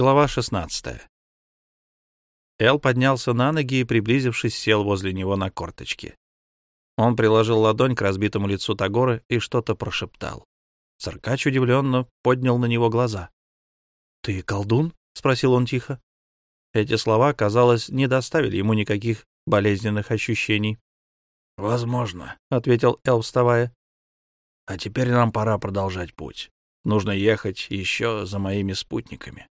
Глава 16. Эл поднялся на ноги и, приблизившись, сел возле него на корточки. Он приложил ладонь к разбитому лицу Тагора и что-то прошептал. Циркач удивленно поднял на него глаза. — Ты колдун? — спросил он тихо. Эти слова, казалось, не доставили ему никаких болезненных ощущений. — Возможно, — ответил Эл, вставая. — А теперь нам пора продолжать путь. Нужно ехать еще за моими спутниками.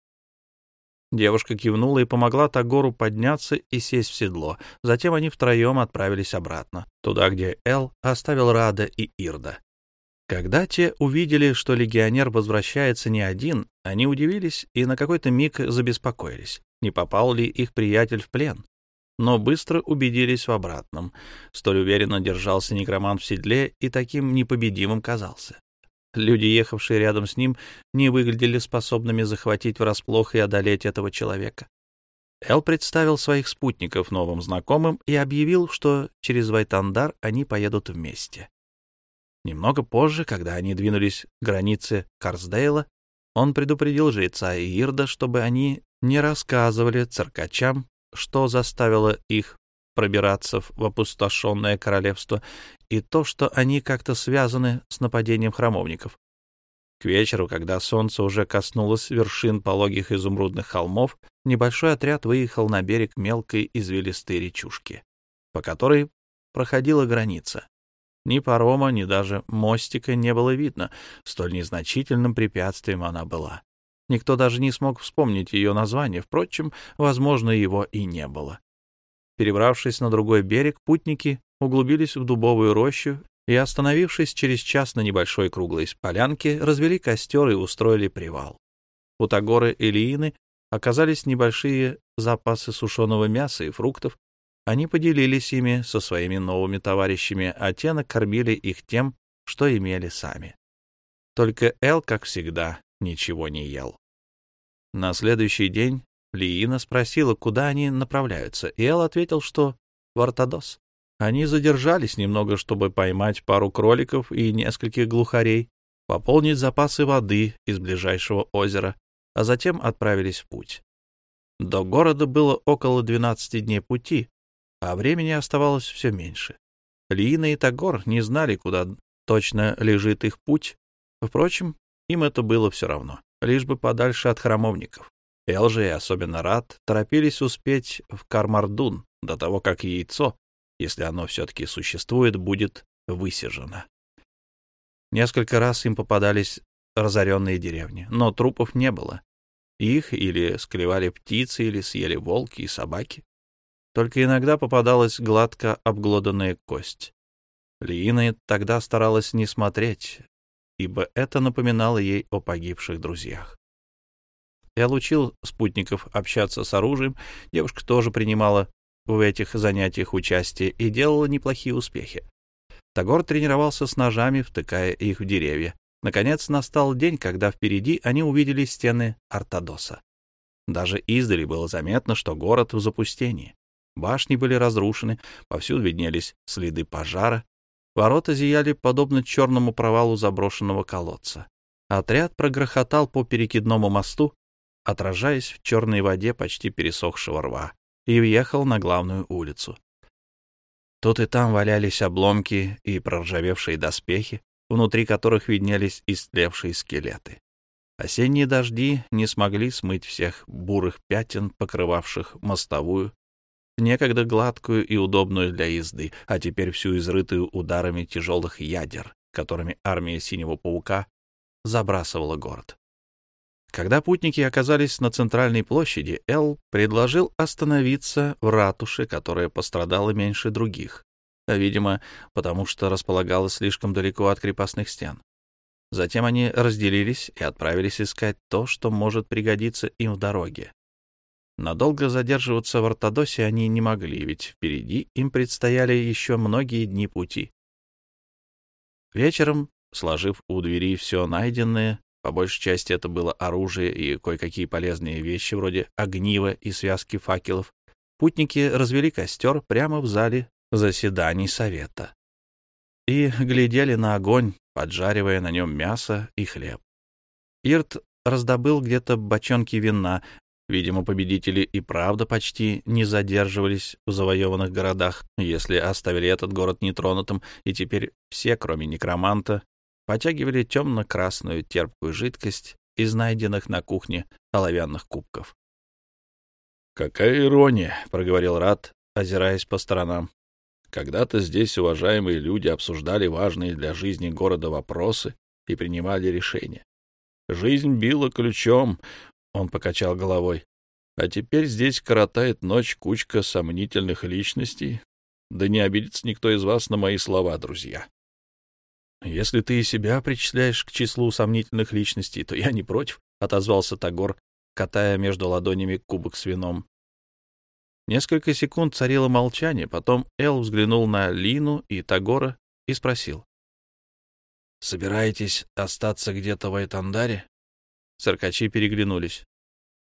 Девушка кивнула и помогла Тагору подняться и сесть в седло. Затем они втроем отправились обратно, туда, где Эл оставил Рада и Ирда. Когда те увидели, что легионер возвращается не один, они удивились и на какой-то миг забеспокоились, не попал ли их приятель в плен. Но быстро убедились в обратном. Столь уверенно держался некромант в седле и таким непобедимым казался. Люди, ехавшие рядом с ним, не выглядели способными захватить врасплох и одолеть этого человека. Эл представил своих спутников новым знакомым и объявил, что через Вайтандар они поедут вместе. Немного позже, когда они двинулись к границе Карсдейла, он предупредил жреца Ирда, чтобы они не рассказывали циркачам, что заставило их пробираться в опустошенное королевство, и то, что они как-то связаны с нападением храмовников. К вечеру, когда солнце уже коснулось вершин пологих изумрудных холмов, небольшой отряд выехал на берег мелкой извилистой речушки, по которой проходила граница. Ни парома, ни даже мостика не было видно, столь незначительным препятствием она была. Никто даже не смог вспомнить ее название, впрочем, возможно, его и не было. Перебравшись на другой берег, путники углубились в дубовую рощу и, остановившись через час на небольшой круглой полянке, развели костер и устроили привал. У Тагоры и Лиины оказались небольшие запасы сушеного мяса и фруктов. Они поделились ими со своими новыми товарищами, а те накормили их тем, что имели сами. Только Эл, как всегда, ничего не ел. На следующий день Лиина спросила, куда они направляются, и Эл ответил, что в Ортодос. Они задержались немного, чтобы поймать пару кроликов и нескольких глухарей, пополнить запасы воды из ближайшего озера, а затем отправились в путь. До города было около 12 дней пути, а времени оставалось все меньше. Лиина и Тагор не знали, куда точно лежит их путь. Впрочем, им это было все равно, лишь бы подальше от храмовников. Элжи, особенно Рад, торопились успеть в Кармардун до того, как яйцо, если оно все-таки существует, будет высижено. Несколько раз им попадались разоренные деревни, но трупов не было. Их или склевали птицы, или съели волки и собаки. Только иногда попадалась гладко обглоданная кость. Лиина тогда старалась не смотреть, ибо это напоминало ей о погибших друзьях. Я учил спутников общаться с оружием, девушка тоже принимала в этих занятиях участие и делала неплохие успехи. Тагор тренировался с ножами, втыкая их в деревья. Наконец настал день, когда впереди они увидели стены Артадоса. Даже издали было заметно, что город в запустении. Башни были разрушены, повсюду виднелись следы пожара. Ворота зияли подобно черному провалу заброшенного колодца. Отряд прогрохотал по перекидному мосту, отражаясь в черной воде почти пересохшего рва, и въехал на главную улицу. Тут и там валялись обломки и проржавевшие доспехи, внутри которых виднелись истлевшие скелеты. Осенние дожди не смогли смыть всех бурых пятен, покрывавших мостовую, некогда гладкую и удобную для езды, а теперь всю изрытую ударами тяжелых ядер, которыми армия Синего Паука забрасывала город. Когда путники оказались на центральной площади, Эл предложил остановиться в ратуше, которая пострадала меньше других, видимо, потому что располагалась слишком далеко от крепостных стен. Затем они разделились и отправились искать то, что может пригодиться им в дороге. Надолго задерживаться в Ортодосе они не могли, ведь впереди им предстояли еще многие дни пути. Вечером, сложив у двери все найденное, по большей части это было оружие и кое-какие полезные вещи, вроде огнива и связки факелов. Путники развели костер прямо в зале заседаний совета и глядели на огонь, поджаривая на нем мясо и хлеб. Ирт раздобыл где-то бочонки вина. Видимо, победители и правда почти не задерживались в завоеванных городах, если оставили этот город нетронутым, и теперь все, кроме некроманта, потягивали темно-красную терпкую жидкость из найденных на кухне оловянных кубков. «Какая ирония!» — проговорил Рат, озираясь по сторонам. «Когда-то здесь уважаемые люди обсуждали важные для жизни города вопросы и принимали решения. Жизнь била ключом, он покачал головой. А теперь здесь коротает ночь кучка сомнительных личностей. Да не обидится никто из вас на мои слова, друзья. Если ты и себя причисляешь к числу сомнительных личностей, то я не против, — отозвался Тагор, катая между ладонями кубок с вином. Несколько секунд царило молчание, потом Эл взглянул на Лину и Тагора и спросил. — Собираетесь остаться где-то в Айтандаре? Циркачи переглянулись.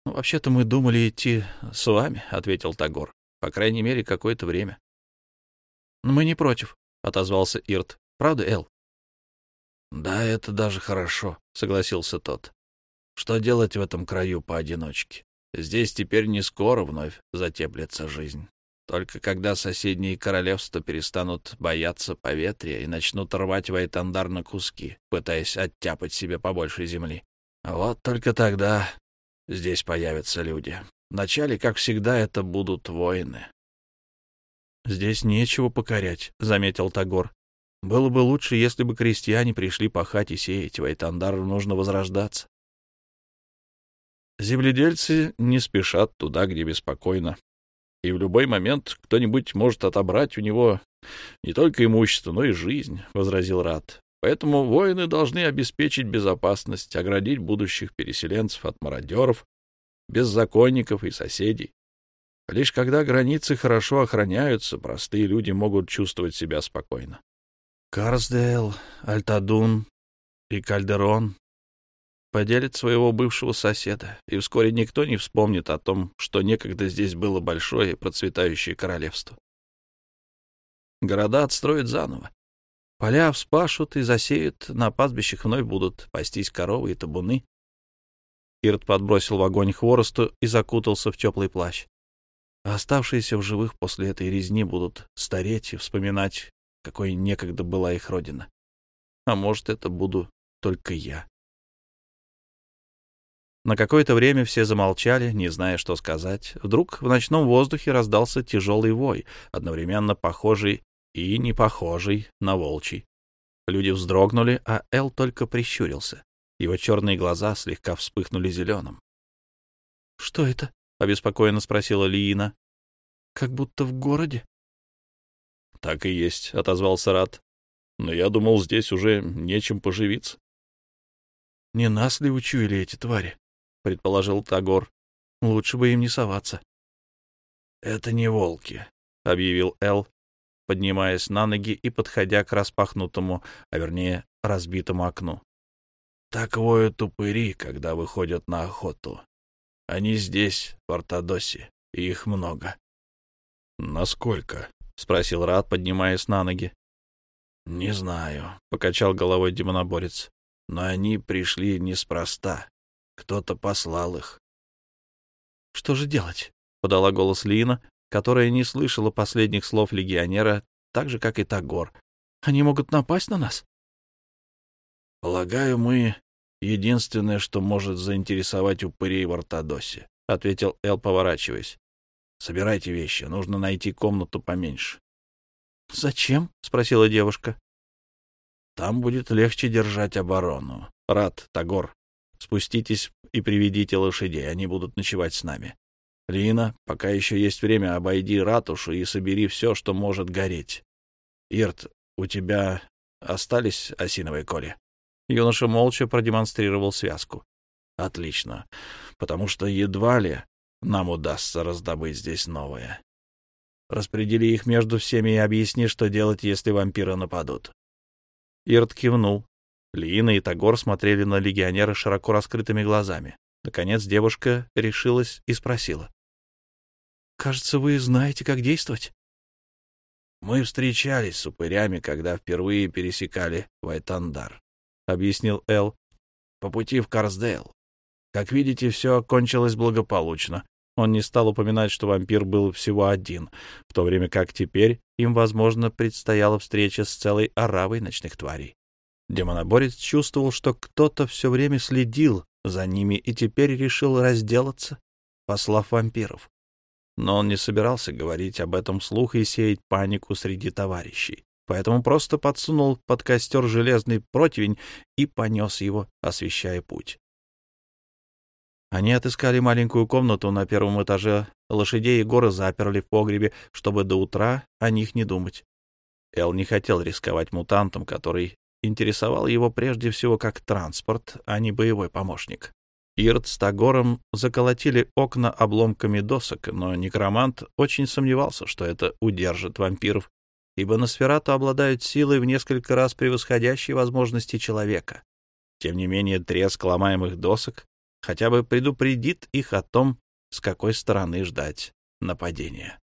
«Ну, «Вообще-то мы думали идти с вами», — ответил Тагор. «По крайней мере, какое-то время». «Мы не против», — отозвался Ирт. «Правда, Эл?» «Да, это даже хорошо», — согласился тот. «Что делать в этом краю поодиночке? Здесь теперь не скоро вновь затеплится жизнь. Только когда соседние королевства перестанут бояться поветрия и начнут рвать Вайтандар на куски, пытаясь оттяпать себе побольше земли. Вот только тогда здесь появятся люди. Вначале, как всегда, это будут воины. «Здесь нечего покорять», — заметил Тагор. «Было бы лучше, если бы крестьяне пришли пахать и сеять. Вайтандару нужно возрождаться». Земледельцы не спешат туда, где беспокойно. И в любой момент кто-нибудь может отобрать у него не только имущество, но и жизнь, — возразил Рат. Поэтому воины должны обеспечить безопасность, оградить будущих переселенцев от мародеров, беззаконников и соседей. Лишь когда границы хорошо охраняются, простые люди могут чувствовать себя спокойно. Карсдейл, Альтадун и Кальдерон поделят своего бывшего соседа, и вскоре никто не вспомнит о том, что некогда здесь было большое процветающее королевство. Города отстроят заново, Поля вспашут и засеют, на пастбищах вновь будут пастись коровы и табуны. Ирт подбросил в огонь хворосту и закутался в теплый плащ. Оставшиеся в живых после этой резни будут стареть и вспоминать, какой некогда была их родина. А может, это буду только я. На какое-то время все замолчали, не зная, что сказать. Вдруг в ночном воздухе раздался тяжелый вой, одновременно похожий и не похожий на волчий. Люди вздрогнули, а Эл только прищурился. Его черные глаза слегка вспыхнули зеленым. — Что это? — обеспокоенно спросила Лиина. — Как будто в городе. — Так и есть, — отозвался Рат. — Но я думал, здесь уже нечем поживиться. — Не нас ли учуяли эти твари? — предположил Тагор. — Лучше бы им не соваться. — Это не волки, — объявил Эл, поднимаясь на ноги и подходя к распахнутому, а вернее разбитому окну. Так воют упыри, когда выходят на охоту. Они здесь, в Ортодосе, и их много. — Насколько? — спросил Рад, поднимаясь на ноги. — Не знаю, — покачал головой демоноборец. — Но они пришли неспроста. Кто-то послал их. — Что же делать? — подала голос Лина, которая не слышала последних слов легионера, так же, как и Тагор. Они могут напасть на нас? — Полагаю, мы единственное, что может заинтересовать упырей в Ортодосе, — ответил Эл, поворачиваясь. — Собирайте вещи, нужно найти комнату поменьше. — Зачем? — спросила девушка. — Там будет легче держать оборону. Рад, Тагор, спуститесь и приведите лошадей, они будут ночевать с нами. Лина, пока еще есть время, обойди ратушу и собери все, что может гореть. Ирт, у тебя остались осиновые коли? Юноша молча продемонстрировал связку. Отлично, потому что едва ли нам удастся раздобыть здесь новое. Распредели их между всеми и объясни, что делать, если вампиры нападут. Ирт кивнул. Лина и Тагор смотрели на легионера широко раскрытыми глазами. Наконец девушка решилась и спросила. Кажется, вы знаете, как действовать. Мы встречались с упырями, когда впервые пересекали Вайтандар, — объяснил Эл, — по пути в Карсдейл. Как видите, все окончилось благополучно. Он не стал упоминать, что вампир был всего один, в то время как теперь им, возможно, предстояла встреча с целой оравой ночных тварей. Демоноборец чувствовал, что кто-то все время следил за ними и теперь решил разделаться, послав вампиров. Но он не собирался говорить об этом вслух и сеять панику среди товарищей, поэтому просто подсунул под костер железный противень и понес его, освещая путь. Они отыскали маленькую комнату на первом этаже. Лошадей и горы заперли в погребе, чтобы до утра о них не думать. Эл не хотел рисковать мутантом, который интересовал его прежде всего как транспорт, а не боевой помощник. Ирт с Тагором заколотили окна обломками досок, но некромант очень сомневался, что это удержит вампиров, ибо Носферату обладают силой в несколько раз превосходящей возможности человека. Тем не менее, треск ломаемых досок хотя бы предупредит их о том, с какой стороны ждать нападения.